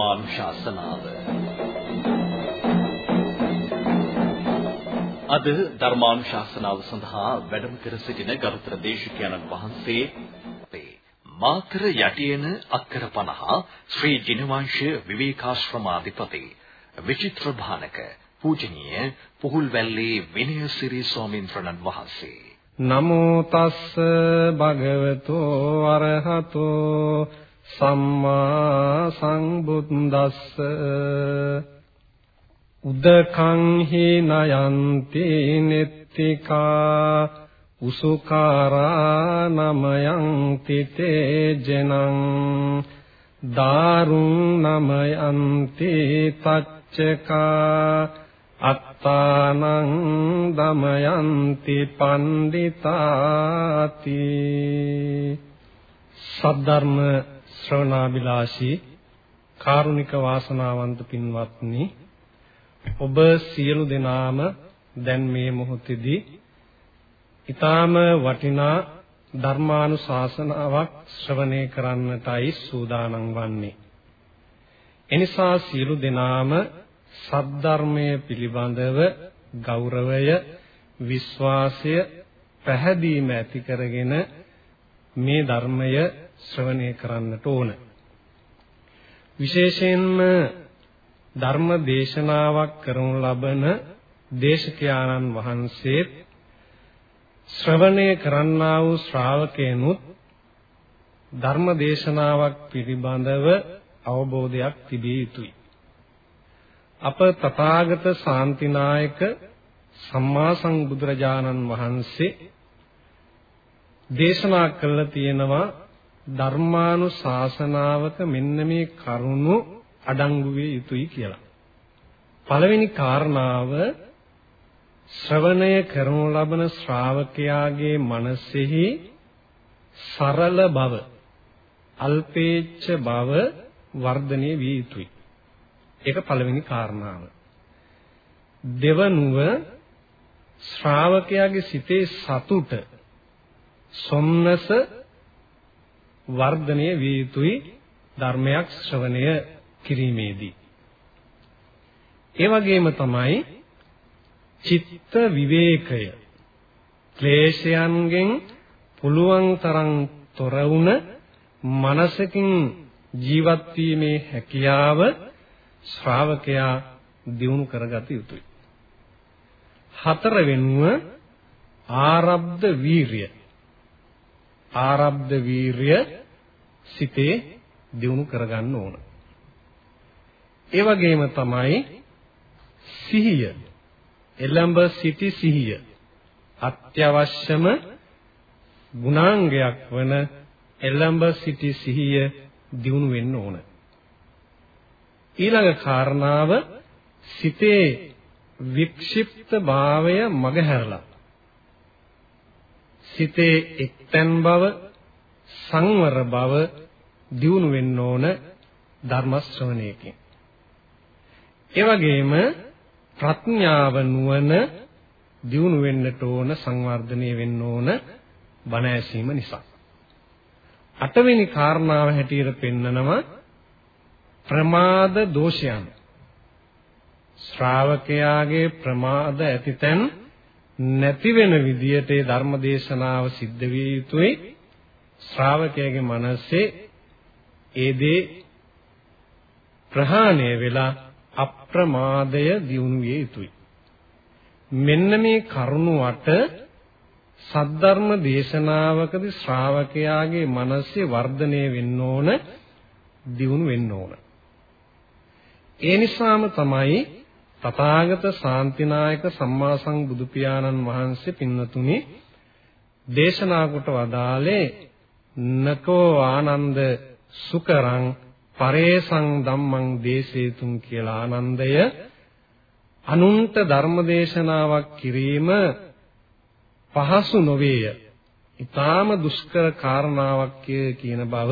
ධර්මානුශාසනාව. අද ධර්මානුශාසනාව සඳහා වැඩම කර සිටින ගරුතර දේශකයන්න් වහන්සේ මාතර යටියන අක්කර 50 ශ්‍රී ජිනවංශ විවේකාශ්‍රමාධිපති විචිත්‍ර භානක පූජනීය පුහුල්වැල්ලේ විනයසිරි ස්වාමීන් වහන්සේ. නමෝ තස්ස භගවතෝ අරහතෝ සම්මා සංබුද්දස්ස උදකං හි නයන්ති නෙත්තිකා උසුකාරා නමයන්ති තේජනං දාරුං නමයන්ති තච්චකා අත්තානං දමයන්ති පණ්ඩිතාති සද්ධර්ම ශ්‍රවණාබිලාෂී කාරුණික වාසනාවන්ත පින්වත්නි ඔබ සියලු දෙනාම දැන් මේ මොහොතේදී ඊටාම වටිනා ධර්මානුශාසනාවක් ශ්‍රවණය කරන්නටයි සූදානම් වන්නේ. එනිසා සියලු දෙනාම සද්ධර්මයේ පිළිබඳව ගෞරවය විශ්වාසය පැහැදීම ඇති කරගෙන මේ ධර්මය ශ්‍රවණය කරන්නට ඕන. විශේෂයෙන්ම ධර්ම දේශනාවක් කරනු ලබන දේශකයාණන් වහන්සේ ශ්‍රවණය කරන්නා වූ ශ්‍රාවකයනුත් ධර්ම දේශනාවක් පිළිබඳව අවබෝධයක් තිබිය යුතුයි. අප තථාගත ශාන්තිනායක සම්මා සම්බුදුරජාණන් වහන්සේ දේශනා කළා තියෙනවා ධර්මානුශාසනාවක මෙන්න මේ කරුණු අඩංගු විය යුතුයි කියලා. පළවෙනි කාරණාව ශ්‍රවණය කරනු ලබන ශ්‍රාවකයාගේ මනසෙහි සරල බව අල්පේච්ඡ බව වර්ධනය විය යුතුයි. ඒක පළවෙනි කාරණාව. දෙවනුව ශ්‍රාවකයාගේ සිතේ සතුට සොම්නස වර්ධනය විය යුතුයි ධර්මයක් ශ්‍රවණය කිරීමේදී. ඒ වගේම තමයි චිත්ත විවේකය ක්ලේශයන්ගෙන් පුළුවන් තරම් තොර වුණ මනසකින් ජීවත් වීමේ හැකියාව ශ්‍රාවකයා දියුණු කරගත යුතුයි. හතර වෙනුව ආරබ්ධ වීරිය. ආරබ්ධ වීරිය සිතේ දියුණු කරගන්න ඕන. ඒ වගේම තමයි සිහිය. එළඹ සිටි සිහිය. අත්‍යවශ්‍යම ගුණාංගයක් වන එළඹ සිටි සිහිය දියුණු වෙන්න ඕන. ඊළඟ කාරණාව සිතේ වික්ෂිප්ත භාවය මගහැරලා සිතේ එක්තැන් බව සංවර බව දියුණු වෙන්න ඕන ධර්ම ශ්‍රවණයකින්. ඒ වගේම ප්‍රඥාව නුවණ දියුණු වෙන්නට ඕන සංවර්ධනය වෙන්න ඕන බණ ඇසීම නිසා. අටවෙනි කාරණාව හැටියට පෙන්නනවා ප්‍රමාද දෝෂයන්. ශ්‍රාවකයාගේ ප්‍රමාද ඇතිතෙන් නැති වෙන විදියට ඒ ධර්ම දේශනාව සිද්ධ විය යුතුයි. ශ්‍රාවකයාගේ මනසේ ඒ දේ ප්‍රහාණය වෙලා අප්‍රමාදය දියුණු විය යුතුයි. මෙන්න මේ කරුණු අට සද්ධර්ම දේශනාවකදී ශ්‍රාවකයාගේ මනසේ වර්ධනය වෙන්න ඕන දියුණු වෙන්න ඕන. ඒ නිසාම තමයි තථාගත ශාන්තිනායක සම්මා සම්බුදු පියාණන් වහන්සේ පින්නතුනි දේශනා කොට වදාලේ නකෝ ආනන්ද සුකරං පරේසං ධම්මං දේශේතුම් කියලා ආනන්දය අනුන්ට ධර්ම දේශනාවක් කිරීම පහසු නොවේය. ඊටාම දුෂ්කර කාරණාවක් කියන බව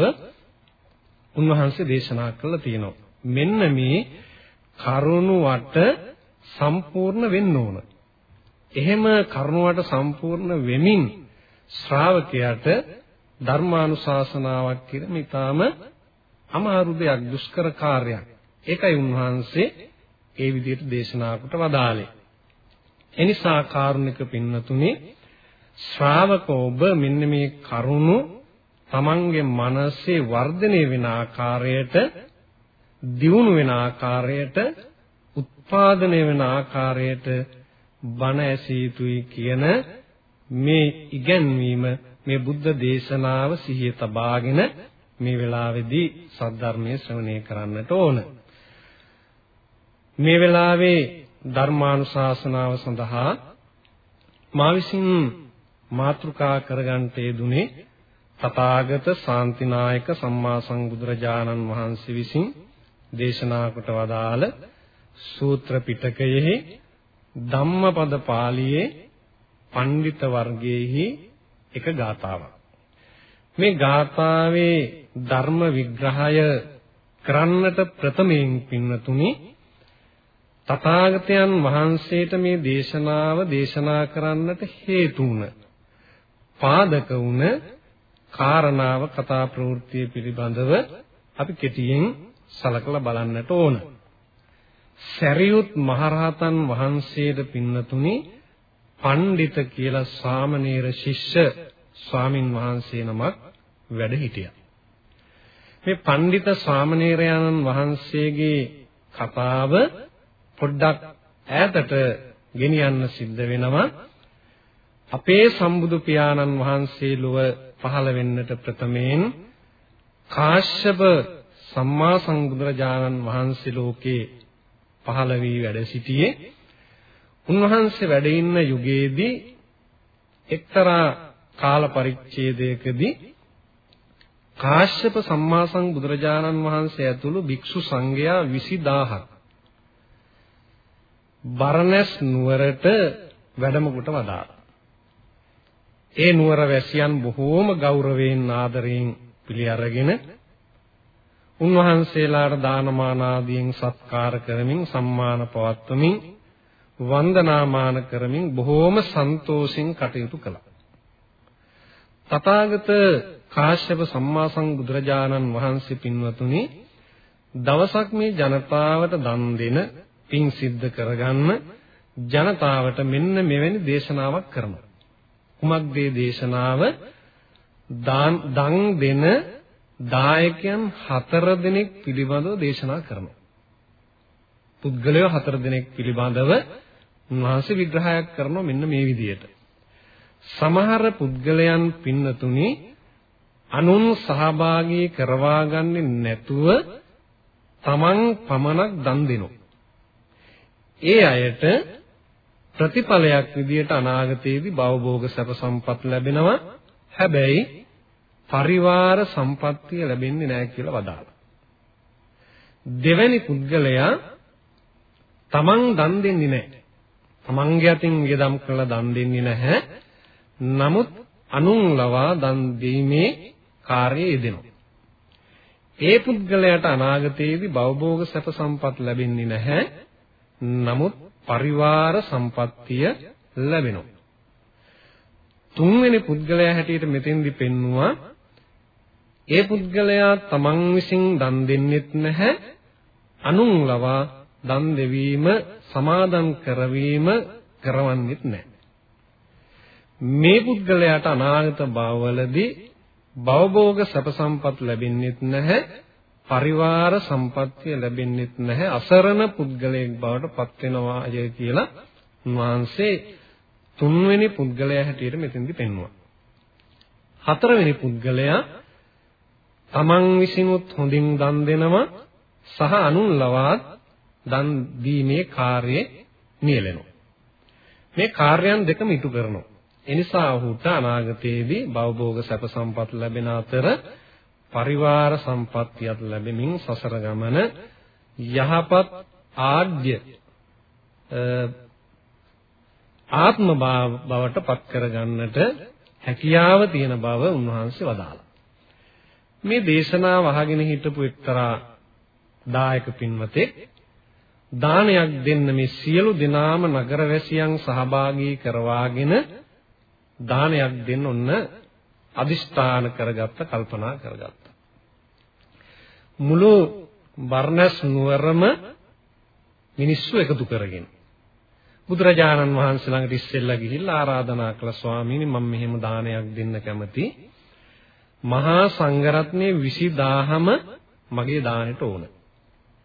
උන්වහන්සේ දේශනා කළා තියෙනවා. මෙන්න මේ කරුණු වට සම්පූර්ණ වෙන්න ඕන. එහෙම කරුණු වට සම්පූර්ණ වෙමින් ශ්‍රාවකයාට ධර්මානුශාසනාවක් කියන මිතාම අමාරු දෙයක් දුෂ්කර කාර්යයක්. ඒකයි උන්වහන්සේ ඒ විදිහට දේශනා කොට වදාළේ. එනිසා කාරුණික පින්නතුනි ශ්‍රාවක ඔබ මෙන්න මේ කරුණු තමන්ගේ මනසේ වර්ධනය වෙන ආකාරයට දියුණු වෙන ආකාරයට උත්පාදනය වෙන ආකාරයට බණ ඇසිය යුතුයි කියන මේ ඉගැන්වීම මේ බුද්ධ දේශනාව සිහිය තබාගෙන මේ වෙලාවේදී සද්ධර්මයේ ශ්‍රවණය කරන්නට ඕන. මේ වෙලාවේ ධර්මානුශාසනාව සඳහා මා විසින් මාතෘකා කරගන්නට යෙදුනේ තථාගත ශාන්තිනායක සම්මා සම්බුදුරජාණන් වහන්සේ විසින් දේශනා කොට වදාළ සූත්‍ර පිටකයෙහි ධම්මපද පාළියේ පඬිත වර්ගයේහි එක ගාතාවක්. මේ ගාථාවේ ධර්ම විග්‍රහය කරන්නට ප්‍රථමයෙන් පින්නතුනි තථාගතයන් වහන්සේට මේ දේශනාව දේශනා කරන්නට හේතු වුණ පාදක වුණ කාරණාව කතා ප්‍රවෘත්තිය පිළිබඳව අපි කෙටියෙන් සලකලා බලන්නට ඕන. සරියුත් මහරහතන් වහන්සේට පින්නතුනි පණ්ඩිත කියලා සාමණේර ශිෂ්‍ය ස්වාමින් වහන්සේ නමක් වැඩ හිටියා. මේ පණ්ඩිත සාමණේරයන්න් වහන්සේගේ කතාව පොඩ්ඩක් ඈතට ගෙනියන්න සිද්ධ වෙනවා. අපේ සම්බුදු පියාණන් වහන්සේ ලොව පහළ වෙන්නට ප්‍රථමයෙන් කාශ්‍යප සම්මා සම්බුදුරජාණන් වහන්සේ ලෝකේ පහළ වී වැඩ සිටියේ උන්වහන්සේ වැඩ ඉන්න යුගයේදී එක්තරා කාල පරිච්ඡේදයකදී කාශ්‍යප සම්මා සම්බුදුරජාණන් වහන්සේ ඇතුළු භික්ෂු සංඝයා 20000ක් බරණැස් නුවරට වැඩම කොට වදාළා. ඒ නුවර වැසියන් බොහෝම ගෞරවයෙන් ආදරයෙන් පිළි අරගෙන උන්වහන්සේලාට දානමාන ආදියෙන් සත්කාර කරමින් සම්මාන පවත්වමින් වන්දනාමාන කරමින් බොහෝම සන්තෝෂෙන් කටයුතු කළා. තථාගත කාශ්‍යප සම්මා සම්බුදුරජාණන් වහන්සේ පින්වතුනි දවසක් මේ ජනතාවට දන් දෙන පින් සිද්ධ කරගන්න ජනතාවට මෙන්න මෙවැනි දේශනාවක් කරනවා. කුමක්ද දේශනාව? දන් දෙන දායකයන් හතර දෙනෙක් පිළිබඳව දේශනා කරනවා. පුද්ගලයෝ හතර දෙනෙක් පිළිබඳව උන්වහන්සේ විග්‍රහයක් කරනවා මෙන්න මේ විදිහට. සමහර පුද්ගලයන් පින්නතුනි අනුන් සහභාගී කරවා ගන්නේ නැතුව තමන් පමණක් දන් දෙනවා. ඒ අයට ප්‍රතිඵලයක් විදියට අනාගතයේදී භවභෝග සැප සම්පත් ලැබෙනවා. හැබැයි පරිවාර සම්පත්තිය ලැබෙන්නේ නැහැ කියලා වදාළා. දෙවැනි පුද්ගලයා තමන් දන් දෙන්නේ නැහැ. තමන්ගේ අතින් වියදම් කරලා දන් දෙන්නේ නැහැ. නමුත් අනුන් ලවා දන් දීමේ කාර්යයේ යෙදෙනවා. ඒ පුද්ගලයාට අනාගතයේදී භවභෝග සැප සම්පත් ලැබෙන්නේ නැහැ. නමුත් පරිවාර සම්පත්තිය ලැබෙනවා. තුන්වෙනි පුද්ගලයා හැටියට මෙතෙන්දි පෙන්නවා ඒ පුද්ගලයා තමන් විසින් දන් දෙන්නෙත් නැහැ අනුන් ලවා දන් දෙවීම සමාදන් කරවීම කරවන්නෙත් නැහැ මේ පුද්ගලයාට අනාගත භවවලදී භවභෝග සැප සම්පත් ලැබෙන්නෙත් නැහැ පරිවාර සම්පත්තිය ලැබෙන්නෙත් නැහැ අසරණ පුද්ගලයෙක් බවට පත් වෙනවා අය කියලා උන්වහන්සේ තුන්වෙනි පුද්ගලයා හැටියට මෙතෙන්දි පෙන්වුවා. හතරවෙනි පුද්ගලයා තමන් විසිනුත් හොඳින් දන් දෙනවා සහ අනුන් ලවාත් දන් දීමේ කාර්යයේ නියැලෙනවා. මේ කාර්යයන් දෙකම ඉටු කරනවා. එනිසා ඔහුට අනාගතයේදී භවභෝග සැප සම්පත් ලැබෙන අතර පරිවාර සම්පත්තියත් ලැබෙමින් සසර ගමන යහපත් ආඩ්‍ය ආත්ම බවට පත් කරගන්නට හැකියාව තියෙන බව උන්වහන්සේ වදාළා. මේ දේශනාව අහගෙන හිටපු එක්තරා දායක පින්වතෙක් දානයක් දෙන්න මේ සියලු දෙනාම නගරවැසියන් සහභාගී කරවාගෙන දානයක් දෙන්න ඔන්න අදිෂ්ඨාන කරගත්ත කල්පනා කරගත්තා. මුළු බර්ණස් නුවරම මිනිස්සු එකතු කරගෙන බුදුරජාණන් වහන්සේ ළඟට ඉස්සෙල්ලා ගිහිල්ලා ආරාධනා කළ ස්වාමීනි මම මෙහෙම දානයක් දෙන්න කැමති. මහා සංඝරත්නයේ 20000ම මගේ දානෙට ඕන.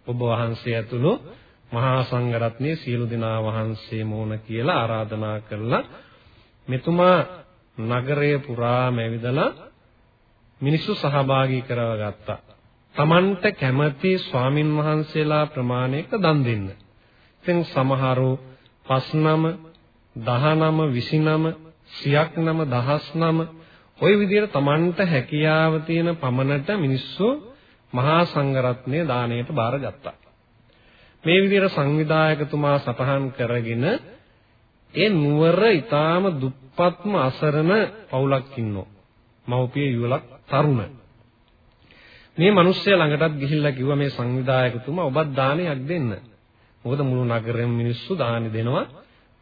ඔබ වහන්සේ ඇතුළු මහා සංඝරත්නයේ සියලු දෙනා වහන්සේම ඕන කියලා ආරාධනා කළා. මෙතුමා නගරය පුරාම ඇවිදලා මිනිස්සු සහභාගී කරවගත්තා. Tamanට කැමති ස්වාමින් වහන්සේලා ප්‍රමාණයක දන් දෙන්න. ඉතින් සමහරව පස්නම, දහනම, විසිනම, සියක් නම, දහස් නම ওই විදිහට Tamanට හැකියාව තියෙන පමණට මිනිස්සු මහා සංඝරත්නයේ දාණයට බාරගත්තා. මේ විදිහට සංවිධායකතුමා සටහන් කරගෙන ඒ නුවර ඊටාම දුප්පත්ම අසරණ පවුලක් ඉන්නෝ. මව්පිය යුවලක් තරුණ. මේ මිනිස්සයා ළඟටත් ගිහිල්ලා කිව්වා මේ සංවිධායකතුමා ඔබත් දානයක් දෙන්න. මොකද මුළු නගරෙම මිනිස්සු දානි දෙනවා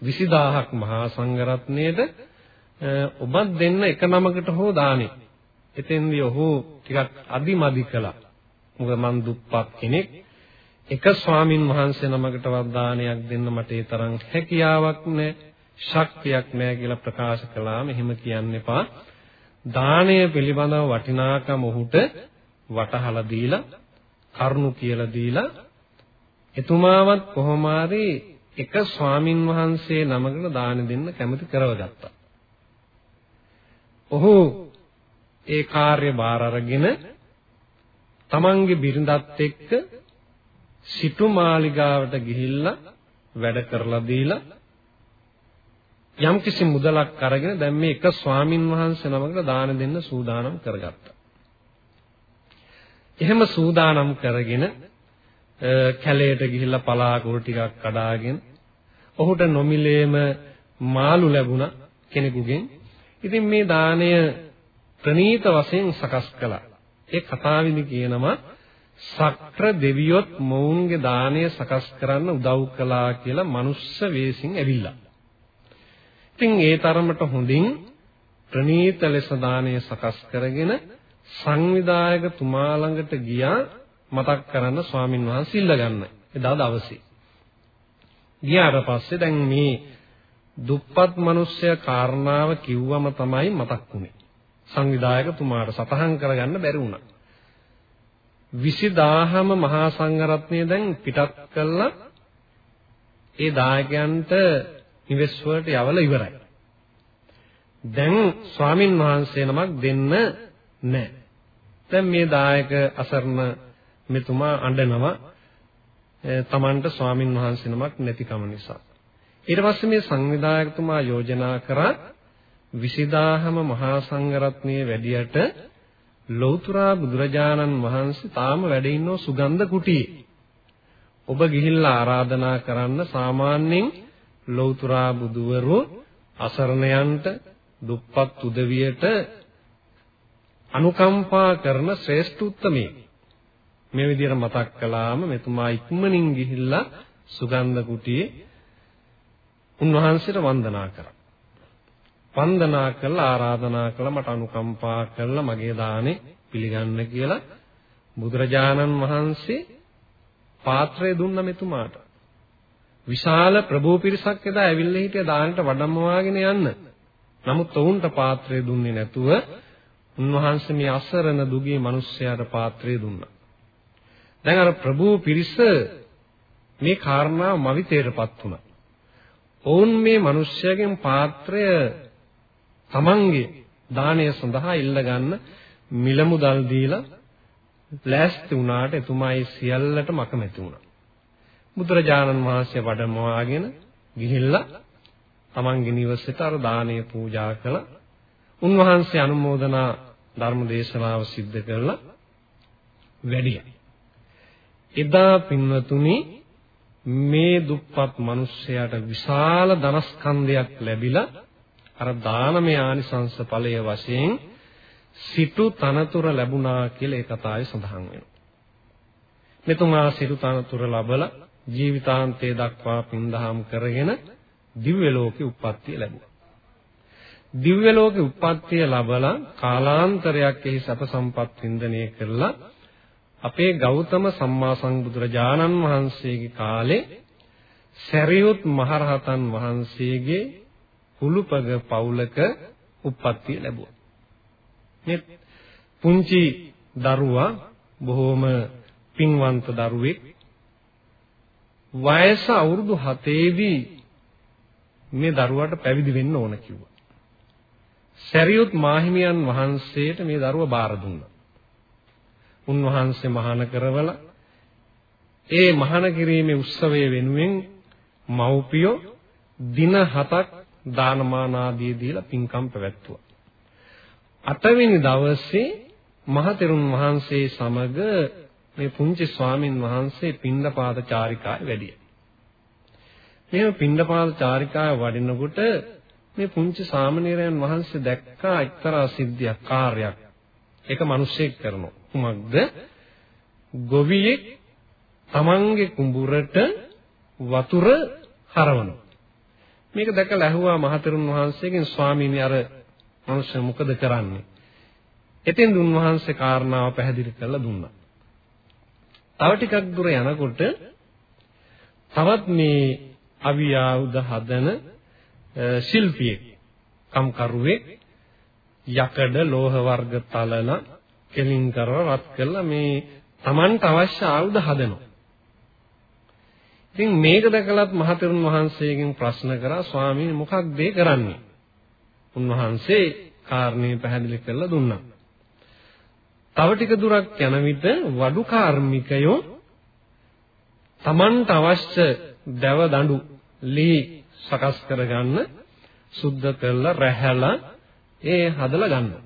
20000ක් මහා සංඝරත්නයේද ඔබත් දෙන්න එක නමකට හෝ දානි. එතෙන්දී ඔහු ටිකක් අදිමදි කළා. මොකද මං දුප්පත් කෙනෙක්. එක ස්වාමින් වහන්සේ නමකටවත් දානයක් දෙන්න මට ඒ තරම් හැකියාවක් නැහැ, ශක්තියක් නැහැ කියලා ප්‍රකාශ කළාම එහෙම කියන්න එපා. දානය පිළිබඳව වටිනාකම ඔහුට වටහලා දීලා කරුණු කියලා දීලා එතුමාවත් කොහොම එක ස්වාමින් වහන්සේ නමකට දාන දෙන්න කැමති කරවගත්තා. ඔහු ඒ කාර්ය බාර අරගෙන තමන්ගේ බිරිඳත් එක්ක සිටු මාලිගාවට ගිහිල්ලා වැඩ කරලා දීලා යම්කිසි මුදලක් අරගෙන දැන් මේ එක ස්වාමින් වහන්සේ නමකට දාන දෙන්න සූදානම් කරගත්තා. එහෙම සූදානම් කරගෙන කැලේට ගිහිල්ලා පලාකුළු ටිකක් කඩාගෙන ඔහුට නොමිලේම මාළු ලැබුණා කෙනෙකුගෙන්. ඉතින් මේ දාණය ප්‍රනීත වශයෙන් සකස් කළා. ඒ කතාවෙදි කියනවා සක්‍ර දෙවියොත් මොවුන්ගේ දාණය සකස් කරන්න උදව් කළා කියලා මනුස්ස වේසින් ඇවිල්ලා. ඉතින් ඒ තරමට හොඳින් ප්‍රනීත ලෙස දාණය සකස් කරගෙන සංවිධායක තුමා ළඟට ගියා මතක් කරන්න ස්වාමින් වහන්සේ ඉල්ල ගන්න. එදා දවසේ. ගියාට පස්සේ දැන් මේ දුප්පත් මිනිස්සයා කාරණාව කිව්වම තමයි මතක් වුනේ. සංවිධායක තුමාට සතහන් කරගන්න බැරි වුණා. 20000ම මහා සංඝරත්නය දැන් පිටත් කළා ඒ දායකයන්ට නිවෙස් වලට යවලා ඉවරයි. දැන් ස්වාමින් වහන්සේ නමක් දෙන්න නැහැ. දැන් මේ දායක අසරණ මෙතුමා අඬනවා තමන්ට ස්වාමින් වහන්සේ නමක් නැතිකම නිසා. ඊට පස්සේ මේ සංවිධායකතුමා යෝජනා කරා 20000ම මහා සංඝරත්නයේ වැඩියට ලෞතුරා බුදුරජාණන් වහන්සේ තාම වැඩ ඉන්නෝ සුගන්ධ කුටියේ. ඔබ ගිහිල්ලා ආරාධනා කරන්න සාමාන්‍යයෙන් ලෞතුරා බුදුවරු අසරණයන්ට දුප්පත් උදවියට අනුකම්පා කරන ශ්‍රේෂ්ඨ උත්තමයෙක්. මේ විදිහට මතක් කළාම මෙතුමා ඉක්මනින් ගිහිල්ලා සුගන්ධ කුටියේ උන්වහන්සේට වන්දනා කරා. වන්දනා කළා ආරාධනා කළා මට අනුකම්පා කළා මගේ දානේ පිළිගන්න කියලා බුදුරජාණන් වහන්සේ පාත්‍රය දුන්න මෙතුමාට. විශාල ප්‍රභූ පිරිසක් එදා ඇවිල්ලා හිටිය දානට වඩම්මවාගෙන යන්න. නමුත් ඔවුන්ට පාත්‍රය දුන්නේ නැතුව උන්වහන්සේ මේ අසරණ දුගී මිනිස්සයාට පාත්‍රය දුන්නා. දැන් අර ප්‍රභූ පිරිස මේ කාරණාව මවිතේටපත් වුණා. ඔවුන් මේ මිනිස්යාගෙන් පාත්‍රය තමන්ගේ දානය සඳහා ඉල්ල ගන්න මිල මුදල් දීලා ලෑස්ති වුණාට එතුමායි සියල්ලටම අකමැති වුණා. බුදුරජාණන් වහන්සේ වඩමවාගෙන ගිහිල්ලා තමන්ගේ නිවසේට අර දානය පූජා කළා. උන්වහන්සේ අනුමෝදනා ධර්ම දේශනාව සිද්ධ කළා වැඩියා. එදා පින්වතුනි මේ දුප්පත් මිනිස්සයාට විශාල ධනස්කන්ධයක් ලැබිලා අර දානමය ආනිසංස ඵලය වශයෙන් සිටු තනතුර ලැබුණා කියලා ඒ කතාවේ සඳහන් වෙනවා. මෙතුමා සිටු තනතුර ලැබලා ජීවිතාන්තයේ දක්වා පින්දහම් කරගෙන දිව්‍ය ලෝකෙ උප්පත්තිය ලැබුවා. දිව්‍ය ලෝකෙ උප්පත්තිය ලැබලා කාලාන්තරයක් එහි සැප සම්පත් වින්දනය කරලා අපේ ගෞතම සම්මා සම්බුදුරජාණන් වහන්සේගේ කාලේ සරියුත් මහරහතන් වහන්සේගේ කුළුපග පවුලක උප්පත්තිය ලැබුවා. මේ පුංචි දරුවා බොහෝම පින්වන්ත දරුවෙක් වයස අවුරුදු 7 දී මේ දරුවාට පැවිදි වෙන්න ඕන කිව්වා. සරියුත් මාහිමියන් වහන්සේට මේ දරුවා බාර දුන්නා. උන්වහන්සේ මහාන කරවලා ඒ මහාන කිරීමේ උත්සවය වෙනුවෙන් මව්පියෝ දින 7ක් දානමාන ආදී දීලා පින්කම් පැවැත්තුවා. අටවෙනි දවසේ මහතෙරුන් වහන්සේ සමග මේ පුංචි ස්වාමින් වහන්සේ පින්ඩපාත චාරිකාවේ වැඩියා. මෙහෙම පින්ඩපාත චාරිකාවේ වඩිනකොට මේ පුංචි සාමණේරයන් වහන්සේ දැක්කා එක්තරා සිද්ධියක් කාර්යයක්. ඒක මිනිස්සෙක් කරනවා. කුමක්ද? ගොවියෙක් තමන්ගේ කුඹුරට වතුර හරවනවා. මේක දැකලා ඇහුවා මහතෙරුන් වහන්සේගෙන් ස්වාමීනි අර මනුෂ්‍ය මොකද කරන්නේ? එතෙන් උන්වහන්සේ කාරණාව පැහැදිලි කරලා දුන්නා. තව ටිකක් දුර යනකොට තවත් මේ අවියාවුද හදන ශිල්පියෙක් කම්කරුවෙක් යකඩ ලෝහ වර්ග තලලා කෙලින් කරලා රත් කරලා මේ Tamanට අවශ්‍ය ආයුධ හදනවා. ඉතින් මේක දැකලත් මහතෙරුන් වහන්සේගෙන් ප්‍රශ්න කරා ස්වාමීනි මොකක්ද ඒ කරන්නේ? උන්වහන්සේ කාරණේ පැහැදිලි කරලා දුන්නා. තව ටික දුරක් යන විට වඩු කාර්මිකයෝ Tamanට අවශ්‍ය දැව දඬු ලී සකස් කරගන්න සුද්ධ කරලා රැහැලා ඒ හදලා ගන්නවා.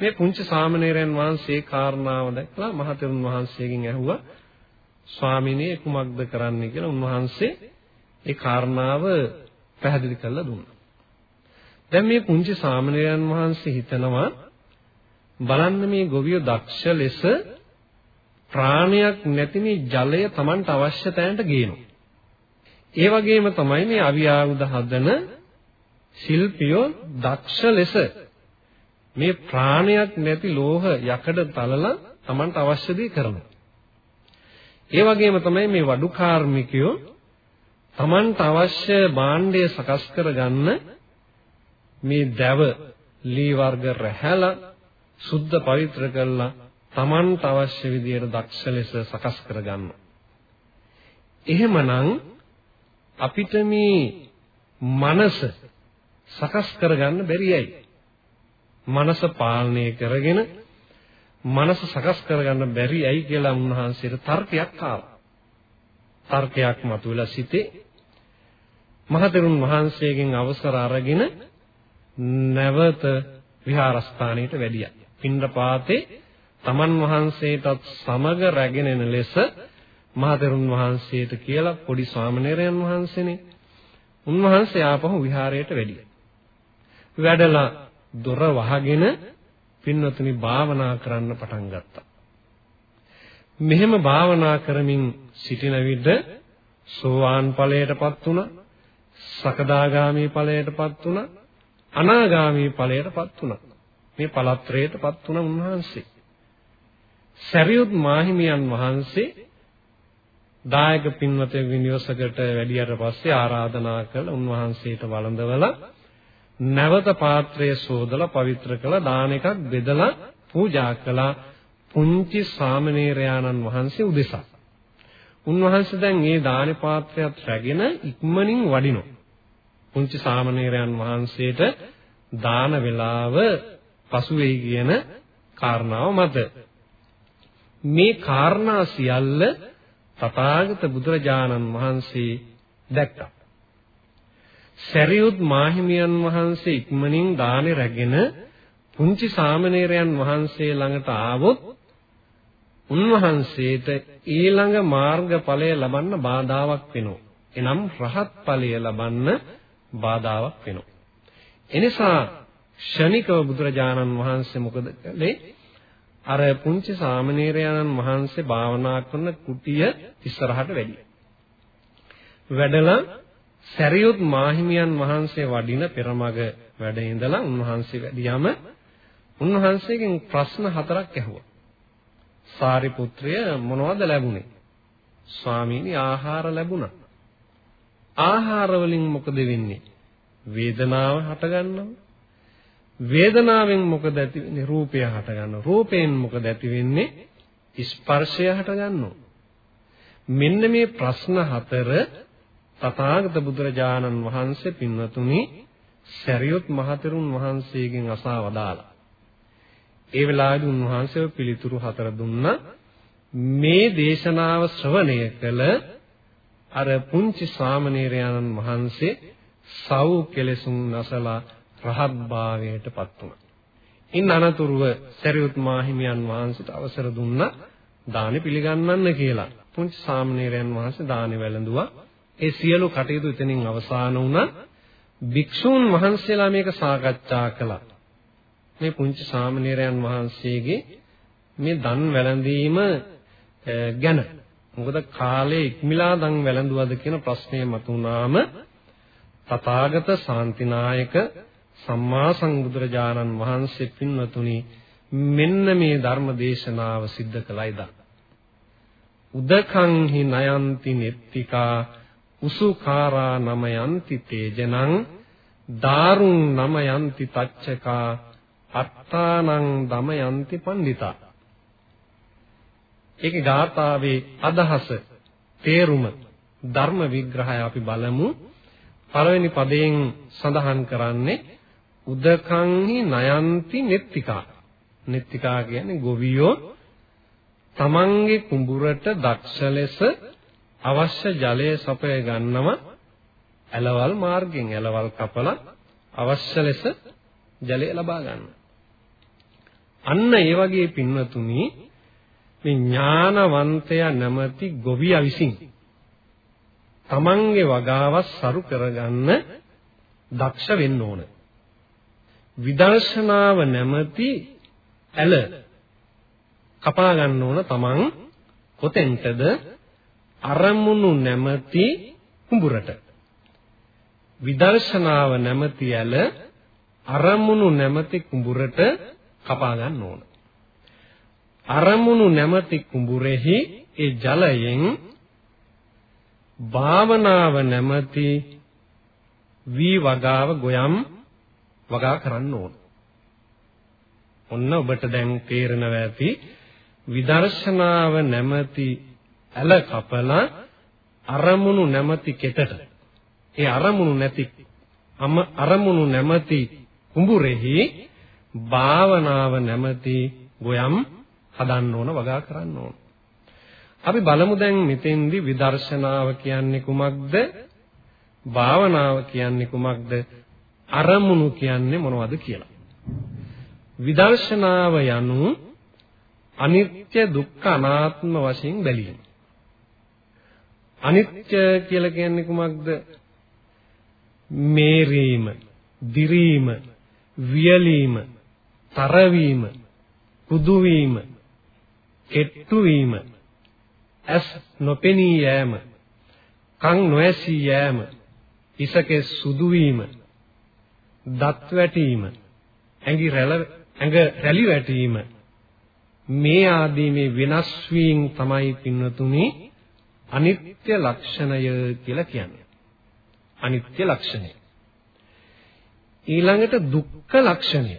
මේ පුංචි සාමණේරයන් වහන්සේ කාරණාව දැක්ලා මහතෙරුන් වහන්සේගෙන් ඇහුවා ස්වාමිනේ කුමක්ද කරන්නේ කියලා උන්වහන්සේ ඒ කාරණාව පැහැදිලි කරලා දුන්නා. දැන් මේ පුංචි සාමණේරයන් වහන්සේ හිතනවා බලන්න මේ ගොවියෝ දක්ෂ ලෙස ප්‍රාණයක් නැති මේ ජලය Tamanට අවශ්‍ය තැනට ගේනවා. ඒ වගේම තමයි මේ අවියාවුද හදන ශිල්පියෝ දක්ෂ ලෙස මේ ප්‍රාණයක් නැති ලෝහ යකඩ තලලා Tamanට අවශ්‍ය දේ කරනවා. ඒ වගේම තමයි මේ වඩු කාර්මිකයෝ Tamanට අවශ්‍ය භාණ්ඩය සකස් කරගන්න මේ දැව ලී වර්ග රැහැලා සුද්ධ පවිත්‍ර කරලා Tamanට අවශ්‍ය විදියට දක්ෂ ලෙස සකස් කරගන්න. එහෙමනම් අපිට මේ මනස සකස් කරගන්න බැරියයි. මනස පාලනය කරගෙන මනස සකස් කරගන්න බැරි ඇයි කියලා උන්වහන්සේට තර්කයක් ආවා. තර්කයක් මතුවලා සිටේ මහතෙරුන් වහන්සේගෙන් අවසර අරගෙන නැවත විහාරස්ථානයට වැඩියා. පින්ඩපාතේ තමන් වහන්සේටත් සමග රැගෙන එන ලෙස මහතෙරුන් වහන්සේට කියලා පොඩි ස්වාමණේරයන් වහන්සේනේ උන්වහන්සේ ආපහු විහාරයට වැඩියා. වැඩලා දොර වහගෙන පින්වතුනි භාවනා කරන්න පටන් ගත්තා. මෙහෙම භාවනා කරමින් සිටින විට සෝවාන් ඵලයටපත් වුණා, සකදාගාමී ඵලයටපත් වුණා, අනාගාමී ඵලයටපත් වුණා. මේ ඵලත්‍රයටපත් වුණ උන්වහන්සේ. සරියුත් මාහිමියන් වහන්සේ දායක පින්වතෙක් විනියෝසකට වැඩියට පස්සේ ආරාධනා කළ උන්වහන්සේට වළඳවලා නැවත පාත්‍රය සෝදලා පවිත්‍ර කළා දාන එකක් බෙදලා පූජා කළා පුංචි සාමණේරයාණන් වහන්සේ උදෙසා. උන්වහන්සේ දැන් මේ දාන පාත්‍රයත් රැගෙන ඉක්මනින් වඩිනවා. පුංචි සාමණේරයන් වහන්සේට දාන වේලාව පසු වෙයි කියන කාරණාව මත මේ කාරණා සියල්ල තථාගත බුදුරජාණන් වහන්සේ දැක්කා. සරියුත් මාහිමියන් වහන්සේ ඉක්මනින් දානේ රැගෙන පුංචි සාමණේරයන් වහන්සේ ළඟට ආවොත් උන්වහන්සේට ඊළඟ මාර්ගඵලය ලබන්න බාධාවක් වෙනවා. එනම් රහත් ඵලය ලබන්න බාධාවක් වෙනවා. එනිසා ෂණිකව බුදුරජාණන් වහන්සේ මොකද කළේ? අර පුංචි සාමණේරයන් වහන්සේ භාවනා කරන කුටිය ඉස්සරහට වැඩි. වැඩලා සරියුත් මාහිමියන් වහන්සේ වඩින පෙරමග වැඩ ඉඳලා උන්වහන්සේ වැඩියම උන්වහන්සේගෙන් ප්‍රශ්න හතරක් ඇහුවා. සාරිපුත්‍රය මොනවද ලැබුණේ? ස්වාමීනි ආහාර ලැබුණා. ආහාර වලින් මොකද වෙන්නේ? වේදනාව හටගන්නවා. වේදනාවෙන් මොකද ඇති වෙන්නේ? රූපය හටගන්නවා. රූපයෙන් මොකද ඇති වෙන්නේ? ස්පර්ශය හටගන්නවා. මෙන්න මේ ප්‍රශ්න හතර තථාගත බුදුරජාණන් වහන්සේ පින්වතුනි සරියොත් මහතෙරුන් වහන්සේගෙන් අසා වදාලා. ඒ වෙලාවේදී උන්වහන්සේ පිළිතුරු හතර දුන්නා. මේ දේශනාව ශ්‍රවණය කළ අර පුංචි සාමණේරයන්න් වහන්සේ සව් කෙලෙසුන් නැසලා රහත් භාවයට පත් වුණා. ඉන් අනතුරුව සරියුත් මාහිමියන් වහන්සේට අවසර දුන්නා දානි පිළිගන්නන්න කියලා. පුංචි සාමණේරයන් වහන්සේ දානි වැළඳුවා. ඒ සියලු කටයුතු එතනින් අවසන් වුණා. භික්ෂූන් වහන්සේලා මේක සාකච්ඡා කළා. මේ පුංචි සාමණේරයන් වහන්සේගේ මේ දන් වැළඳීම ගැන මොකද කාලේ ඉක්මලා දන් වැළඳුවද කියන ප්‍රශ්නය මතුවනාම තථාගත ශාන්තිනායක සම්මා සම්බුදුරජාණන් වහන්සේ පින්වතුනි මෙන්න මේ ධර්ම දේශනාව සිද්ධ කළයිද උදකං හි නයන්ති නෙත්තිකා උසුකාරා නමයන්ති තේජනං දාරුං නමයන්ති තච්චකා අත්තානං දමයන්ති පණ්ඩිතා. ඒකේ ගාථාවේ අදහස තේරුම ධර්ම විග්‍රහය අපි බලමු. පළවෙනි පදයෙන් සඳහන් කරන්නේ උදකංහි නයන්ති නෙත්තිකා. නෙත්තිකා කියන්නේ ගොවියෝ තමන්ගේ කුඹුරට දක්ෂ ලෙස අවශ්‍ය ජලය සපය ගන්නව ඇලවල් මාර්ගෙන් ඇලවල් කපලා අවශ්‍ය ලෙස ජලය ලබා ගන්න. අන්න ඒ වගේ පින්වතුනි මේ ඥානවන්තය නැමැති ගොවියා විසින් තමන්ගේ වගාවක් සරු කරගන්න දක්ෂ වෙන්න ඕන. විදර්ශනාව නැමැති ඇල කපා ගන්න ඕන තමන් කොතෙන්ටද අරමුණු නැමැති කුඹුරට. විදර්ශනාව නැමැති ඇල අරමුණු නැමැති කුඹුරට කපා ගන්න ඕන. අරමුණු නැමැති කුඹුරෙහි ඒ ජලයෙන් භාවනාව නැමැති වී වගාව ගොයම් වගා කරන්න ඕන. ඔන්න ඔබට දැන් තේරෙනවා ඇති විදර්ශනාව නැමැති ඇල කපලා අරමුණු නැමැති කෙතට ඒ අරමුණු නැති අරමුණු නැමැති කුඹුරෙහි භාවනාව නැමැති ගොයම් හදන්න ඕන වගා කරන්න ඕන. අපි බලමු දැන් මෙතෙන්දි විදර්ශනාව කියන්නේ කුමක්ද? භාවනාව කියන්නේ කුමක්ද? අරමුණු කියන්නේ මොනවද කියලා. විදර්ශනාව යනු අනිත්‍ය දුක්ඛ අනාත්ම වශයෙන් බැලීම. අනිත්‍ය කියලා කියන්නේ කුමක්ද? මේරීම, දිරීම, වියලීම, තරවීම, කුදු වීම, කෙට්ටු වීම, ඇස් නොපෙනී යෑම, කන් නොඇසී යෑම, ඉසකේ සුදු වීම, දත් වැටීම, ඇඟි රැළ ඇඟ රැලි වැටීම මේ ආදී මේ වෙනස් වීම තමයි පින්වතුනි අනිත්‍ය ලක්ෂණය කියලා කියන්නේ. අනිත්‍ය ලක්ෂණය. ඊළඟට දුක්ඛ ලක්ෂණය.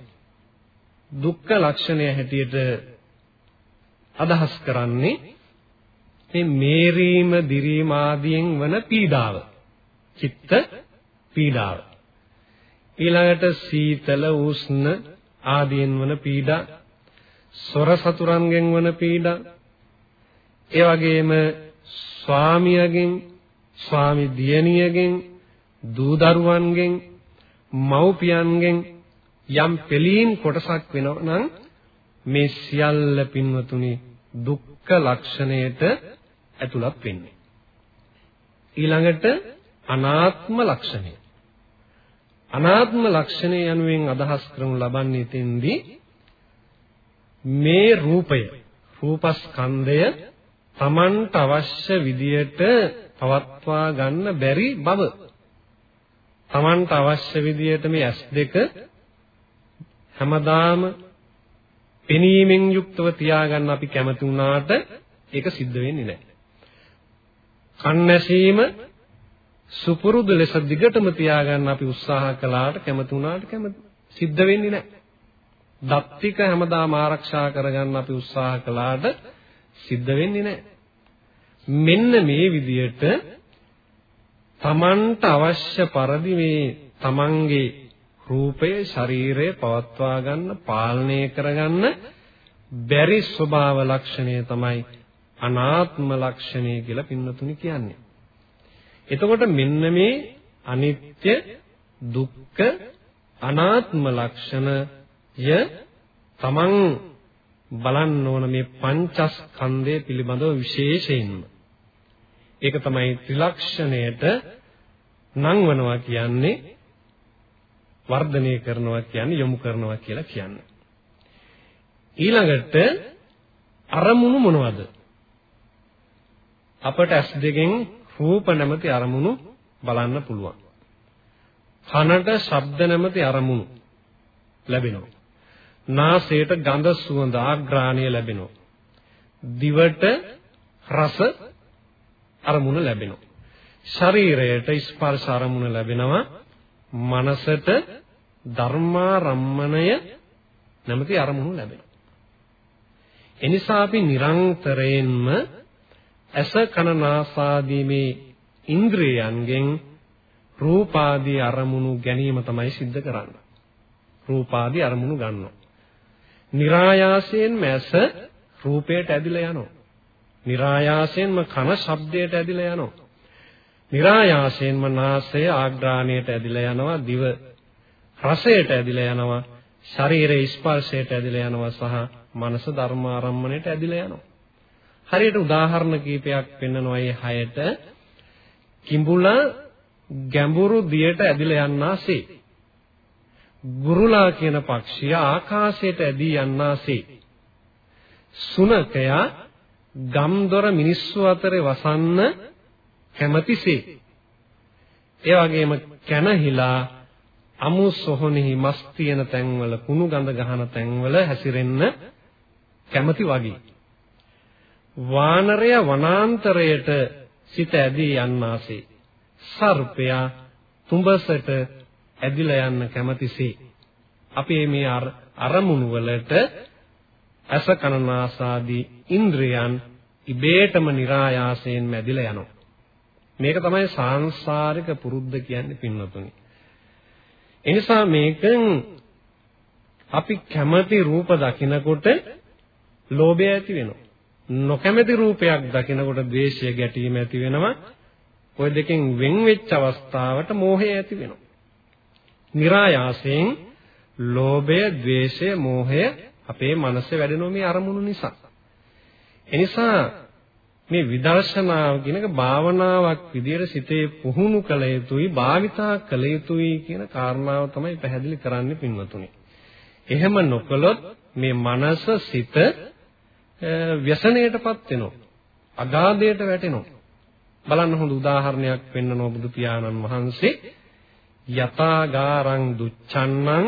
දුක්ඛ ලක්ෂණය හැටියට අදහස් කරන්නේ මේ මේරීම දිරීම ආදියෙන් වන පීඩාව. චිත්ත පීඩාව. ඊළඟට සීතල උෂ්ණ ආදියෙන් වන පීඩා, සොර සතුරන්ගෙන් වන පීඩා, ඒ වගේම ස්වාමියගෙන්, ස්වාමි දියණියගෙන්, දූ දරුවන්ගෙන්, මව්පියන්ගෙන් යම් පිළීම් කොටසක් වෙනවා නම් මේ සියල්ල පින්වතුනි දුක්ඛ ලක්ෂණයට ඇතුළත් වෙන්නේ. ඊළඟට අනාත්ම ලක්ෂණය. අනාත්ම ලක්ෂණය යනුවෙන් අදහස් කරනු ලබන්නේ තෙන්දී මේ රූපය රූපස්කන්ධය Tamanට අවශ්‍ය විදියට පවත්වා ගන්න බැරි බව. Tamanට අවශ්‍ය විදියට මේ S2 හැමදාම පෙනීමෙන් යුක්තව තියාගන්න අපි කැමති වුණාට ඒක සිද්ධ වෙන්නේ නැහැ. කන්නැසීම සුපුරුදු ලෙස දිගටම තියාගන්න අපි උත්සාහ කළාට කැමති වුණාට කැමති සිද්ධ වෙන්නේ නැහැ. දත්තික හැමදාම ආරක්ෂා කරගන්න අපි උත්සාහ කළාට සිද්ධ වෙන්නේ නැහැ. මෙන්න මේ විදියට තමන්ට අවශ්‍ය පරිදි මේ තමන්ගේ රූපය ශරීරය පවත්වා ගන්න පාලනය කරගන්න බැරි ස්වභාව ලක්ෂණය තමයි අනාත්ම ලක්ෂණය කියලා පින්නතුනි කියන්නේ. එතකොට මෙන්න මේ අනිත්‍ය දුක්ඛ අනාත්ම ලක්ෂණය තමන් බලන්න ඕන මේ පංචස්කන්ධය පිළිබඳව විශේෂයෙන්ම. ඒක තමයි ත්‍රිලක්ෂණයට නංවනවා කියන්නේ වර්ධනය කරනවා කියන්නේ යොමු කරනවා කියලා කියන්නේ. ඊළඟට අරමුණු මොනවද? අපට ඇස් දෙකෙන් රූප නැමැති අරමුණු බලන්න පුළුවන්. කනට ශබ්ද නැමැති අරමුණු ලැබෙනවා. නාසයට ගඳ සුවඳ ආග්‍රාණය ලැබෙනවා. දිවට රස අරමුණ ලැබෙනවා. ශරීරයට ස්පර්ශ අරමුණ ලැබෙනවා. මනසට ධර්මාරම්මණය නැමැති අරමුණු ලැබෙනවා. එනිසා අපි නිරන්තරයෙන්ම ඇස කන නාසාදී මේ ඉන්ද්‍රියයන්ගෙන් රූපාදී අරමුණු ගැනීම තමයි සිද්ධ කරන්නේ. රූපාදී අරමුණු ගන්නවා. નિરાයාසයෙන්ම ඇස රූපයට ඇදිලා යනවා. નિરાයාසයෙන්ම කන ශබ්දයට ඇදිලා යනවා. નિરાයාසයෙන්ම නාසය ආග්‍රාණයට ඇදිලා යනවා. දිව රසයට ඇදිලා යනවා. ශරීරයේ ස්පර්ශයට ඇදිලා යනවා සහ මනස ධර්මාරම්මණයට ඇදිලා යනවා. හරියට උදාහරණ කීපයක් පෙන්වනවා මේ හයට කිඹුලා ගැඹුරු දියට ඇදිලා යන්නාසේ ගුරුලා කියන පක්ෂිය ආකාශයට ඇදී යන්නාසේ සුනකයා ගම්දොර මිනිස්සු අතරේ වසන්න කැමැතිසේ. ඒ වගේම කැනහිලා අමු සොහොනෙහි මස් තියෙන තැන්වල කුණු ගඳ ගහන තැන්වල හැසිරෙන්න කැමති වගේ. වානරය වනාන්තරයට සිත ඇදී යන්නාසේ. සර්පයා තුඹසට ඇදිලා යන්න කැමැතිසේ අපේ මේ අරමුණු වලට ඇස කනනාසාදී ඉන්ද්‍රයන් ඉබේටම નિરાයාසයෙන් මැදිලා යනවා. මේක තමයි සාංශාරික පුරුද්ද කියන්නේ පින්නතුනි. එනිසා මේකෙන් අපි කැමති රූප දකිනකොට ලෝභය ඇති වෙනවා. නොකැමති රූපයක් දකිනකොට ද්වේෂය ගැටීම ඇති වෙනවා. ওই දෙකෙන් වෙන් වෙච්ච අවස්ථාවට මෝහය ඇති වෙනවා. નિરાයාසයෙන් ලෝභය, ද්වේෂය, මෝහය අපේ මනසේ වැඩෙනවා මේ අරමුණු නිසා. එනිසා මේ විදර්ශනාව කියනක භාවනාවක් විදියට සිතේ පුහුණු කළ යුතුයි භාවිතා කළ යුතුයි කියන කාරණාව තමයි පැහැදිලි කරන්නේ පින්වතුනි. එහෙම නොකළොත් මේ මනස සිත ව්‍යසනයටපත් වෙනවා. අගාධයට වැටෙනවා. බලන්න හොඳ උදාහරණයක් පෙන්වනවා බුදු පියාණන් වහන්සේ යතාගාරං දුච්ඡන්නං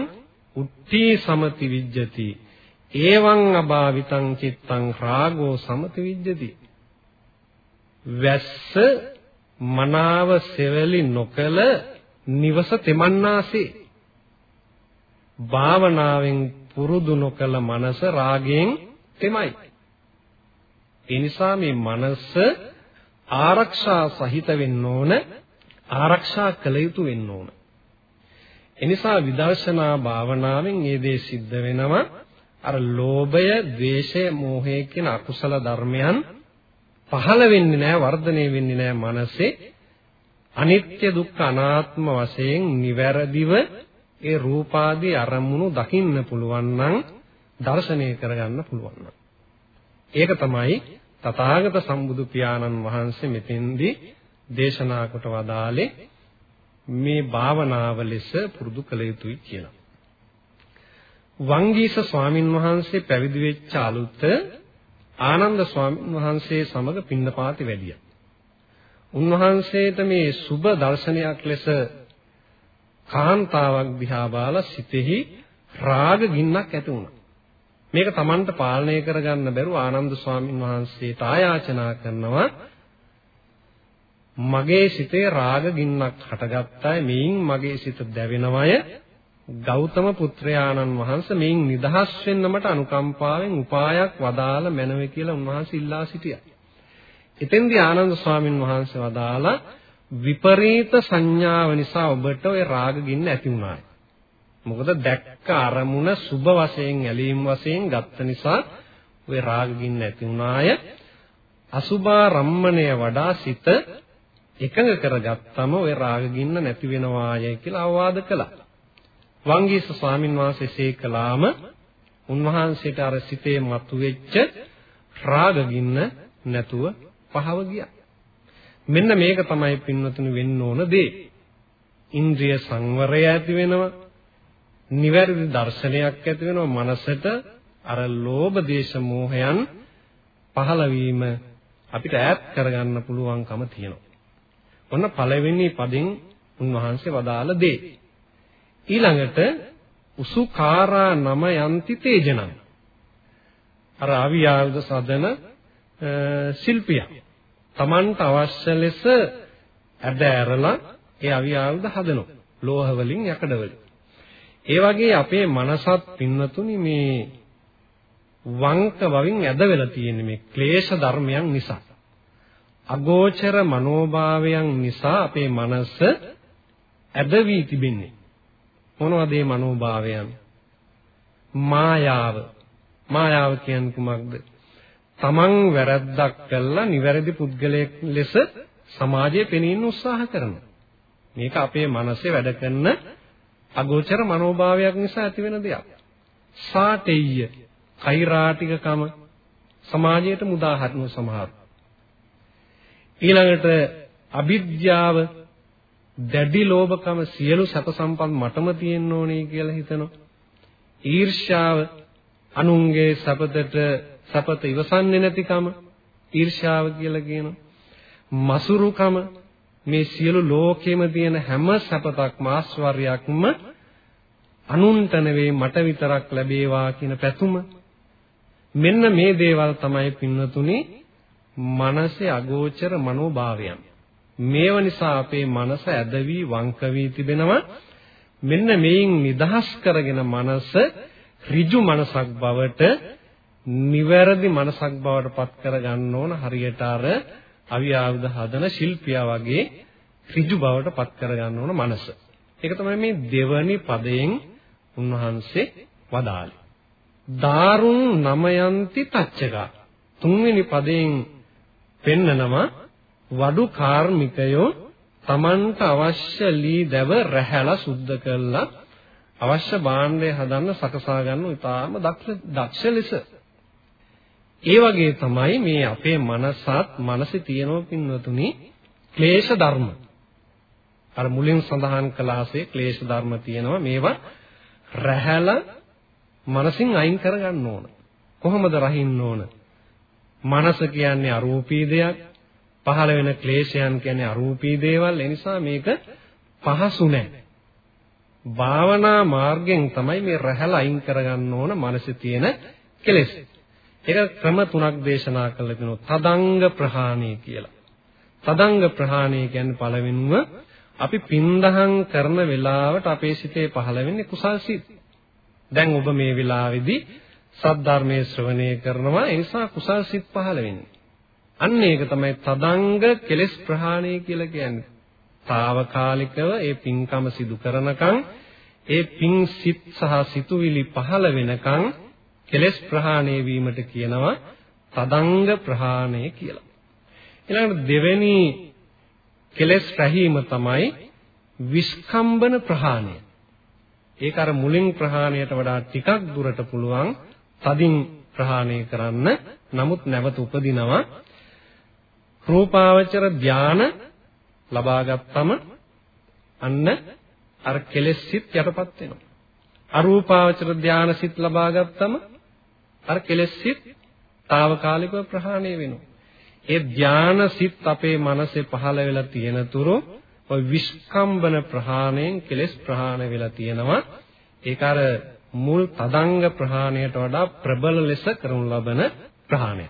උත්ති සමති විජ්ජති. ඒවං අභාවිතං චිත්තං රාගෝ සමති විජ්ජති. වැස්ස මනාව සෙවලි නොකල නිවස තෙමන්නාසේ. භාවනාවෙන් පුරුදු නොකල මනස රාගයෙන් තෙමයි. ඒ නිසා මේ මනස ආරක්ෂා සහිත වෙන්න ඕන ආරක්ෂා කළ යුතු වෙන්න ඕන. එනිසා විදර්ශනා භාවනාවෙන් මේ දේ සිද්ධ වෙනවා. අර ලෝභය, ద్వේෂය, මෝහය කියන අකුසල ධර්මයන් පහළ වෙන්නේ නැහැ වර්ධනය වෙන්නේ නැහැ මනසේ. අනිත්‍ය දුක්ඛ අනාත්ම වශයෙන් නිවැරදිව ඒ රූපාදී අරමුණු දකින්න පුළුවන් නම් දර්ශනය කරගන්න පුළුවන් නම්. ඒක තමයි තථාගත සම්බුදු පියාණන් වහන්සේ මෙතෙන්දී දේශනා කොට වදාලේ මේ භාවනාව ලෙස පුරුදු කළ යුතුයි කියලා. වංගීස ස්වාමින් වහන්සේ පැවිදි වෙච්ච අලුත ආනන්ද ස්වාමීන් වහන්සේ සමග පින්නපාති වැඩියා. උන්වහන්සේට මේ සුබ දර්ශනයක් ලෙස කාන්තාවක් දිහා බාලා සිතෙහි රාග ගින්නක් ඇති වුණා. මේක Tamanට පාලනය කරගන්න බැරුව ආනන්ද ස්වාමීන් වහන්සේට ආයාචනා කරනවා මගේ සිතේ රාග ගින්නක් හටගත්තාය මෙයින් මගේ සිත දැවෙනවය ගෞතම පුත්‍රයාණන් වහන්සේ මේන් නිදහස් වෙන්න මට අනුකම්පාවෙන් උපායක් වදාළ මැනවේ කියලා උන්වහන්සේ ඉල්ලා සිටියා. එතෙන්දී ආනන්ද ස්වාමින් වහන්සේ වදාලා විපරීත සංඥාව නිසා ඔබට ওই රාග ගින්න ඇති වුණාය. මොකද දැක්ක අරමුණ සුබ වශයෙන් ඇලීම් වශයෙන් ගත්ත නිසා ওই රාග ගින්න ඇති වුණාය. අසුභා රම්මණය වඩා සිත එකඟ කරගත්තම ওই රාග ගින්න නැති වෙනවායයි කියලා අවවාද කළා. වංගීස ස්වාමින් වහන්සේ එසේ කළාම උන්වහන්සේට අර සිතේ මතුවෙච්ච රාගගින්න නැතුව පහව ගියා. මෙන්න මේක තමයි පින්වතුනි වෙන්න ඕන දේ. ඉන්ද්‍රිය සංවරය ඇති වෙනවා. නිවැරදි දර්ශනයක් ඇති වෙනවා මනසට අර ලෝභ දේශ මොහයන් පහළ වීම අපිට ඈත් කරගන්න පුළුවන්කම තියෙනවා. ඔන්න පළවෙනි පදෙන් උන්වහන්සේ වදාළ දේ. ඊළඟට උසුකාරා නම යන්ති තේජනං. අර අවියාවුද සදන ශිල්පියා. Tamanට අවශ්‍ය ලෙස ඇද ඇරලා ඒ අවියාවුද හදනවා. ලෝහ වලින් යකඩ වලින්. ඒ වගේ අපේ මනසත් පින්නතුනි මේ වංක බවින් ඇද වෙලා තියෙන මේ ක්ලේශ ධර්මයන් නිසා. අගෝචර මනෝභාවයන් නිසා අපේ මනස ඇද වී තිබෙන්නේ මොනවද මේ මනෝභාවයන්? මායාව. මායාව කියන්නේ කුමක්ද? තමන් වැරද්දක් කළා නිවැරදි පුද්ගලයෙක් ලෙස සමාජයේ පෙනීම උත්සාහ කරනවා. මේක අපේ මනසේ වැඩ කරන අගෝචර මනෝභාවයක් නිසා ඇතිවෙන දෙයක්. සාටෙය්‍ය, කෛරාටිකකම සමාජයට මුදා හරිනු සමහර. ඊළඟට අවිද්‍යාව දැඩි ලෝභකම සියලු සැප සම්පත් මටම තියෙන්න ඕනේ කියලා හිතනවා. ඊර්ෂ්‍යාව අනුන්ගේ සැපතට සැපත ඉවසන්නේ නැතිකම ඊර්ෂ්‍යාව කියලා කියනවා. මසුරුකම මේ සියලු ලෝකෙම තියෙන හැම සැපතක්ම ආස්වර්යයක්ම අනුන්ට නෙවෙයි මට විතරක් ලැබේවා කියන පැතුම මෙන්න මේ දේවල් තමයි පින්නතුනි මනසේ අගෝචර මනෝභාවයන් මේව නිසා අපේ මනස ඇදවි වංක වී තිබෙනවා මෙන්න මේන් නිදහස් කරගෙන මනස ඍජු මනසක් බවට නිවැරදි මනසක් බවට පත් කර ගන්න ඕන හරියට අර අවියාවුද හදන ශිල්පියා වගේ ඍජු බවට පත් කර ගන්න ඕන මනස. ඒක තමයි මේ දෙවනි පදයෙන් උන්වහන්සේ වදාළේ. දාරුන් නමයන්ති තච්චක. තුන්වෙනි පදයෙන් පෙන්නනවා වඩු කාර්මිකයෝ Tamanට අවශ්‍ය ලී දැව රැහැලා සුද්ධ කරලා අවශ්‍ය භාණ්ඩය හදන්න සකසා ගන්න ඉතාම දක්ෂ ලෙස. ඒ වගේ තමයි මේ අපේ මනසත් මනසේ තියෙනවා පින්වතුනි ක්ලේශ ධර්ම. අර මුලින් සඳහන් කළාසේ ක්ලේශ ධර්ම තියෙනවා මේවා රැහැලා මනසින් අයින් කරගන්න ඕන. කොහොමද රහින්න ඕන? මනස කියන්නේ අරූපී දෙයක්. පහළ වෙන ක්ලේශයන් කියන්නේ අරූපී දේවල්. ඒ නිසා මේක පහසු නැහැ. භාවනා මාර්ගයෙන් තමයි මේ රැහැල අයින් කරගන්න ඕන මනසේ තියෙන කෙලෙස්. ඒක ක්‍රම තුනක් දේශනා කළා කියනවා. තදංග ප්‍රහාණය කියලා. තදංග ප්‍රහාණය කියන්නේ පළවෙනිව අපි පින්දහම් කරන වෙලාවට අපේ සිතේ පහළ වෙන්නේ කුසල් සිත්. දැන් ඔබ මේ වෙලාවේදී සද්ධර්මයේ ශ්‍රවණය කරනවා ඒ නිසා කුසල් සිත් පහළ වෙන්නේ. අන්න ඒක තමයි තදංග කෙලෙස් ප්‍රහාණය කියලා කියන්නේ. తాවකාලිකව ඒ පින්කම සිදු කරනකන් ඒ පින් සිත් සහ සිතුවිලි පහළ වෙනකන් කෙලෙස් ප්‍රහාණය වීමට කියනවා තදංග ප්‍රහාණය කියලා. ඊළඟට දෙවෙනි කෙලෙස් රැහිම තමයි විස්කම්බන ප්‍රහාණය. ඒක අර මුලින් ප්‍රහාණයට වඩා ටිකක් දුරට පුළුවන් තදින් ප්‍රහාණය කරන්න. නමුත් නැවත උපදිනවා රූපාවචර ධාන ලබා ගත්තම අන්න අර කෙලෙස් සිත් යටපත් වෙනවා. අරූපාවචර ධාන සිත් ලබා ගත්තම අර කෙලෙස් සිත් తాවකාලිකව ප්‍රහාණය වෙනවා. ඒ ධාන සිත් අපේ මනසේ පහළ වෙලා තියෙන තුරු ඔය විස්කම්බන ප්‍රහාණයෙන් කෙලෙස් ප්‍රහාණය වෙලා තියෙනවා. ඒක අර මුල් තදංග ප්‍රහාණයට වඩා ප්‍රබල ලෙස කරනු ලබන ප්‍රහාණය.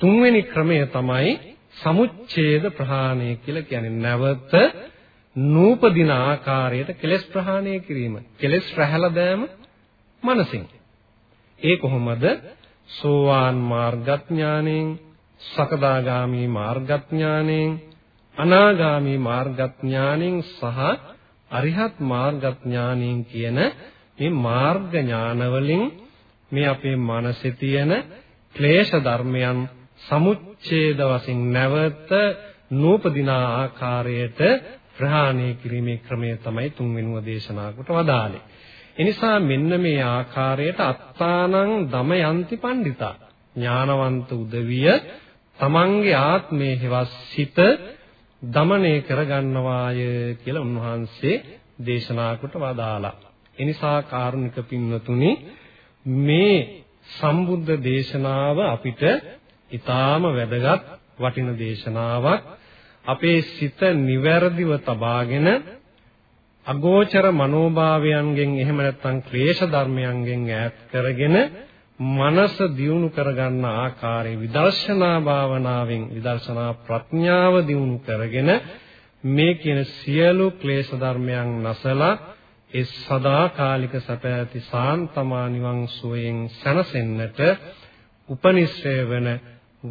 තුන්වෙනි ක්‍රමය තමයි සමුච්ඡේද ප්‍රහාණය කියලා කියන්නේ නැවත නූපදින ආකාරයට කෙලස් ප්‍රහාණය කිරීම. කෙලස් රැහැලා දෑම මනසින්. ඒ කොහොමද? සෝවාන් මාර්ගඥාණයෙන්, සකදාගාමි මාර්ගඥාණයෙන්, අනාගාමි මාර්ගඥාණයෙන් සහ අරිහත් මාර්ගඥාණයෙන් කියන මේ මාර්ග ඥානවලින් මේ අපේ මනසේ තියෙන ක්ලේශ ධර්මයන් සමුච්ඡේද වශයෙන් නැවත නූපදින ආකාරයට ප්‍රහාණය කිරීමේ ක්‍රමය තමයි තුන්වෙනිව දේශනා කොට වදාළේ. එනිසා මෙන්න මේ ආකාරයට අත්තානං දමයන්ති පණ්ඩිතා ඥානවන්ත උදවිය තමන්ගේ ආත්මයේ හෙවස් සිත දමණය කරගන්නවාය කියලා උන්වහන්සේ දේශනා කොට වදාලා. එනිසා කාරුණික පින්වතුනි මේ සම්බුද්ධ දේශනාව අපිට ඊටාම වැදගත් වටින දේශනාවක්. අපේ සිත නිවැරදිව තබාගෙන අගෝචර මනෝභාවයන්ගෙන් එහෙම නැත්නම් ක්ලේශ ධර්මයන්ගෙන් ඈත් කරගෙන මනස දියුණු කරගන්න ආකාරයේ විදර්ශනා භාවනාවෙන් විදර්ශනා ප්‍රඥාව දියුණු කරගෙන මේ කියන සියලු ක්ලේශ ධර්මයන් නැසලා ඒ සදාකාලික සැප ඇති සාන්තමා නිවන් සුවයෙන් සැනසෙන්නට උපනිශ්‍රය වෙන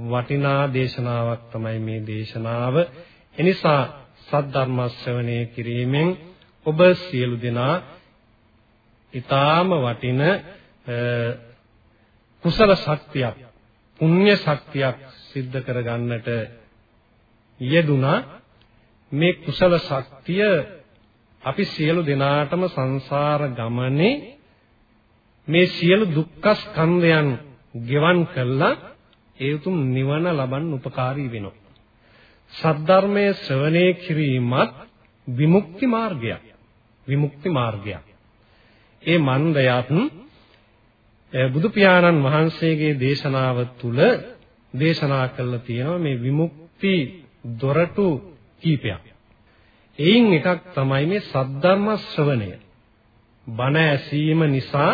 වටිනා දේශනාවක් තමයි මේ දේශනාව. එනිසා සද්ධර්ම ශ්‍රවණය කිරීමෙන් ඔබ සියලු දෙනා ඊටාම වටින කුසල ශක්තියක් පුණ්‍ය ශක්තියක් සිද්ධ කරගන්නට යෙදුනා මේ කුසල ශක්තිය අපි සියලු දෙනාටම සංසාර ගමනේ මේ සියලු දුක්ඛ ස්කන්ධයන් ගෙවන් කළා ඒ උතුම් නිවන ලබන්න උපකාරී වෙනවා. සද්ධර්මයේ ශ්‍රවණය කිරීමත් විමුක්ති මාර්ගයක්. විමුක්ති මාර්ගයක්. ඒ මන්දයත් බුදු පියාණන් වහන්සේගේ දේශනාව තුළ දේශනා කළා තියෙනවා මේ විමුක්ති දොරටු කීපයක්. එයින් එකක් තමයි මේ සද්ධර්ම ශ්‍රවණය. බණ ඇසීම නිසා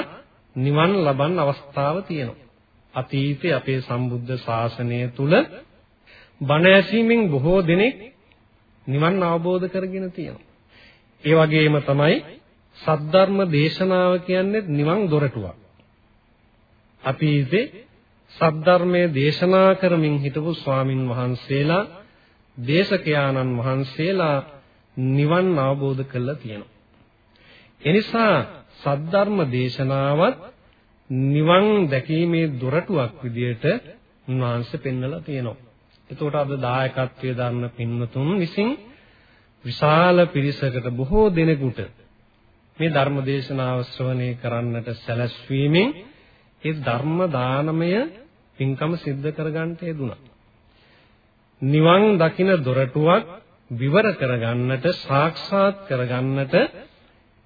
නිවන් ලබන්න අවස්ථාව තියෙනවා. අතීතයේ අපේ සම්බුද්ධ ශාසනය තුල බණ ඇසීමෙන් බොහෝ දෙනෙක් නිවන් අවබෝධ කරගෙන තියෙනවා. ඒ වගේම තමයි සද්ධර්ම දේශනාව කියන්නේ නිවන් දොරටුවක්. අතීතේ සද්ධර්මයේ දේශනා කරමින් හිටපු ස්වාමින් වහන්සේලා දේශකයාණන් වහන්සේලා නිවන් අවබෝධ කරලා තියෙනවා. එනිසා සද්ධර්ම දේශනාවත් නිවන් දැකීමේ දොරටුවක් විදියට උන්වහන්සේ පෙන්වලා තියෙනවා. එතකොට අද දායකත්වයේ දරන පින්වතුන් විසින් විශාල පිරිසකට බොහෝ දෙනෙකුට මේ ධර්ම දේශනාව ශ්‍රවණය කරන්නට සැලැස්වීමෙන් ඒ ධර්ම දානමය පින්කම සිද්ධ කරගන්නට යෙදුණා. නිවන් දකින දොරටුවක් විවර කරගන්නට සාක්ෂාත් කරගන්නට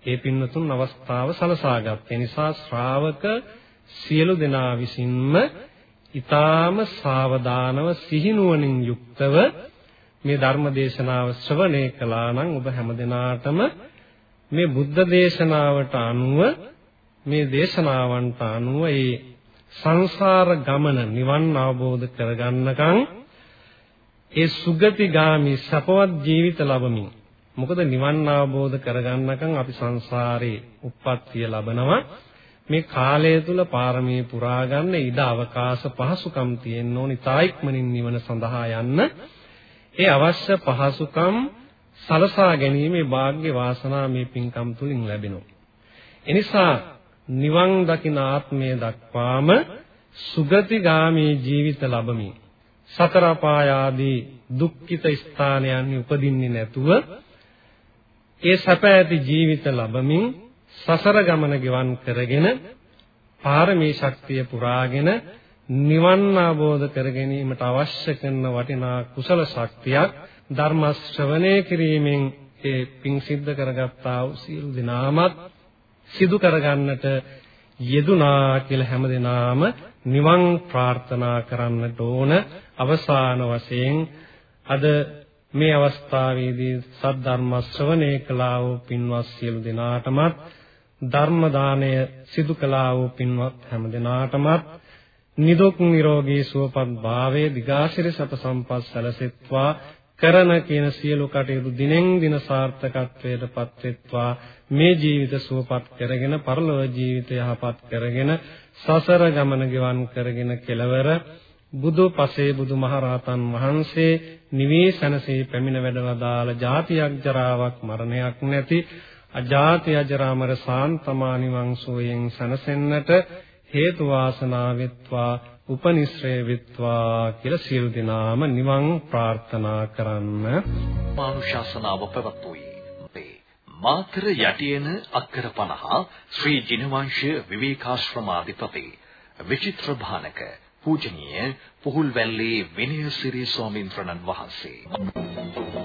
ඒ පින්වතුන් අවස්ථාව සලසාගත්. ඒ නිසා ශ්‍රාවක සියලු දෙනා විසින්ම ඊ타ම සාවධානව සිහිනුවණින් යුක්තව මේ ධර්ම දේශනාව ශ්‍රවණය කළා නම් ඔබ හැමදෙනාටම මේ බුද්ධ දේශනාවට අනුව මේ දේශනාවන්ට අනුව ඒ සංසාර ගමන නිවන් අවබෝධ කරගන්නකම් ඒ සුගතිගාමි සපවත් ජීවිත ලබමින් මොකද නිවන් අවබෝධ කරගන්නකම් අපි සංසාරේ උප්පත්තිය ලබනවා. මේ කාලය තුල පාරමී පුරා ගන්න ඉඩ අවකාශ පහසුකම් තියෙන්න ඕනි. තායික්මනින් නිවන සඳහා යන්න. ඒ අවශ්‍ය පහසුකම් සලසා ගැනීමේ වාග්ය වාසනා මේ පින්කම් තුලින් ලැබෙනවා. එනිසා නිවන් දකින ආත්මය දක්වාම සුගතිගාමී ජීවිත ලැබමින් සතර පායාදී දුක්ඛිත ස්ථානයන් උපදින්නේ නැතුව ඒ සැප ඇති ජීවිත ලැබමින් සසර ගමන ගෙවන් කරගෙන පාරමී ශක්තිය පුරාගෙන නිවන් අවබෝධ කර ගැනීමට අවශ්‍ය කරන වටිනා කුසල ශක්තියක් ධර්ම ශ්‍රවණය කිරීමෙන් ඒ පිං සිද්ධ කරගත්තා වූ සියලු දිනාමත් සිදු කරගන්නට යෙදුනා කියලා හැමදෙනාම නිවන් ප්‍රාර්ථනා කරන්නට ඕන. අවසාන වශයෙන් අද මේ අවස්ථාවේදී සද්ධර්ම ශ්‍රවණය කළා වූ පින්වත් සියලු දෙනාටමත් ධර්ම දාණය සිදු කළා වූ පින්වත් හැම දිනාටමත් නිදුක් නිරෝගී සුවපත් භාවයේ දිගාශිර සප සම්පත් සැලසෙත්වා කරන කියන සියලු කටයුතු දිනෙන් දින සාර්ථකත්වයට පත්වෙත්වා මේ ජීවිත සුවපත් කරගෙන පරලොව ජීවිතය යහපත් කරගෙන සසර ගමන ගෙවන් කරගෙන කෙලවර බුදු පසේ බුදු මහරහතන් වහන්සේ නිවේසනසේ පැමිණ වැඩවදාළ ජාතියක් ජරාවක් මරණයක් නැති අජාති අජරාමර සාන්තමා නිවන් සෝයෙන් සනසෙන්නට හේතු වාසනා වෙත්වා උපනිශ්‍රේ වෙත්වා කියලා සියලු දෙනාම නිවන් ප්‍රාර්ථනා කරන්න. මානුෂාසනාව පැවැත්වුවේ මාතර යටියන අක්කර 50 ශ්‍රී ජිනවංශ විවේකාශ්‍රමාධිපති විචිත්‍ර භානක පූජනීය පුහුල්වැල්ලේ විනය සිරි ස්වාමීන් වහන්සේ.